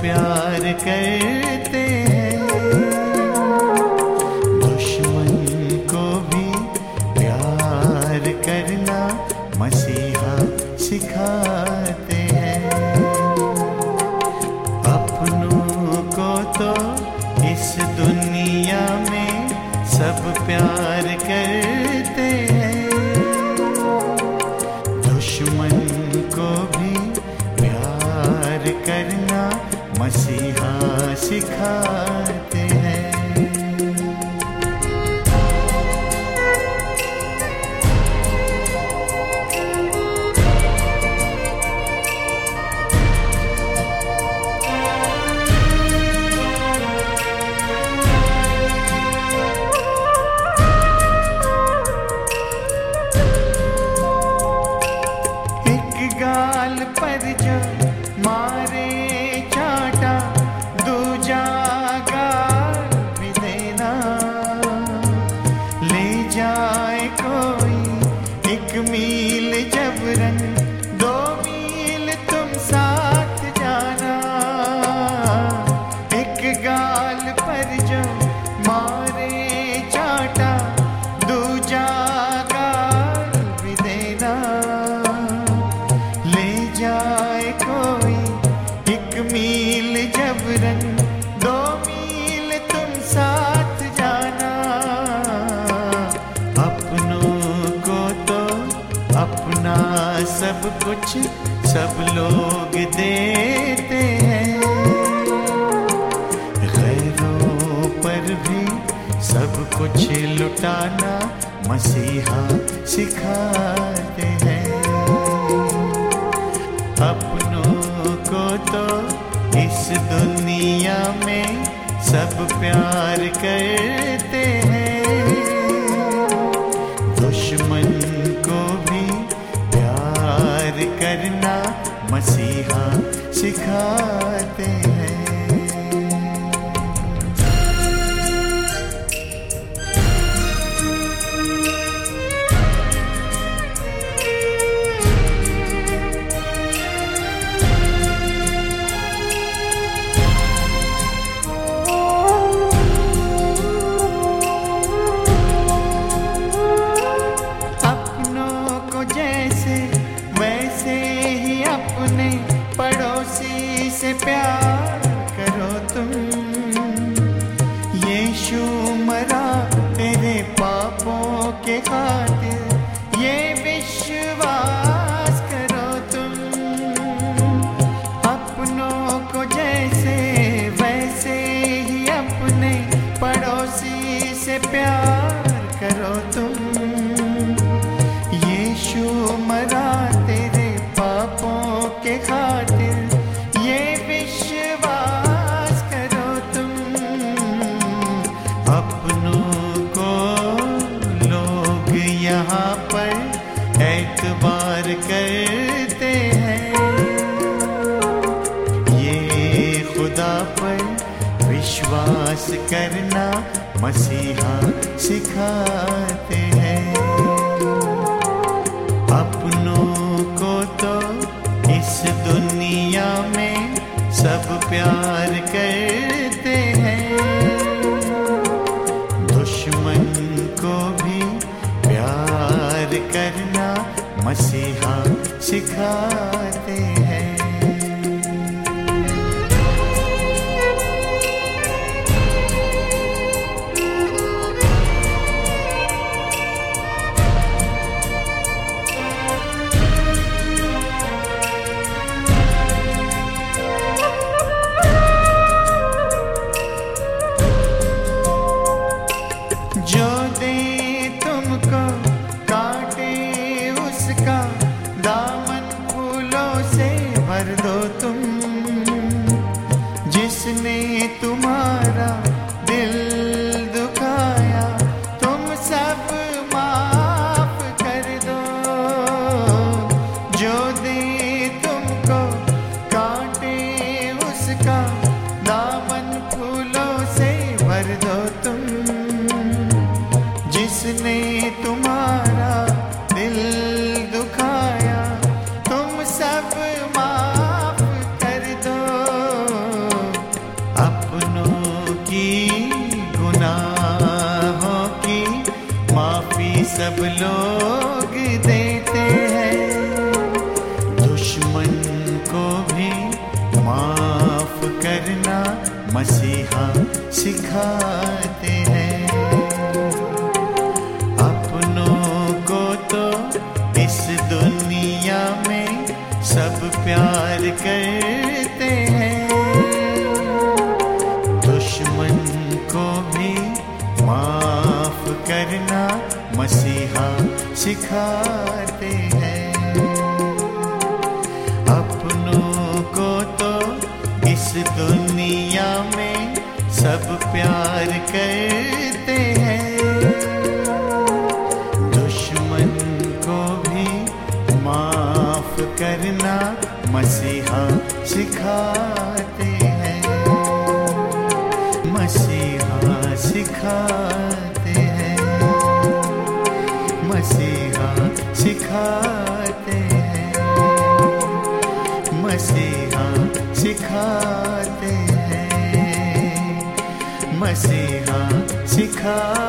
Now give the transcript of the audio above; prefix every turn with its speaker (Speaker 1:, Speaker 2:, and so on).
Speaker 1: प्यार करते हैं। दुश्मन को भी प्यार करना मसीहा सिखाते हैं। अपनों को तो इस दुनिया में सब प्यार सिखाते हैं। एक गाल पर जो एक पर जो मारे चाटा, दूजा गाल भी देना। ले जाए कोई एक मील जबरन दो मील तुम साथ जाना। अपनों को तो अपना सब कुछ सब लोग देते लुटाना मसीहा सिखाते हैं। अपनों को तो इस दुनिया में सब प्यार करते हैं। दुश्मन को भी प्यार करना मसीहा सिखाते मरा विश्वास करना मसीहा सिखाते हैं। अपनों को तो इस दुनिया में सब प्यार करते हैं। दुश्मन को भी प्यार करना मसीहा सिखाते हैं। सब लोग देते हैं। दुश्मन को भी माफ़ करना मसीहा सिखाते हैं। अपनों को तो इस दुनिया में सब प्यार करते हैं। सिखाते हैं। अपनों को तो इस दुनिया में सब प्यार करते हैं। दुश्मन को भी माफ़ करना मसीहा सिखाते हैं। मसीहा सिखाते सिखाते हैं। मसीहा सिखाते हैं। मसीहा सिखाते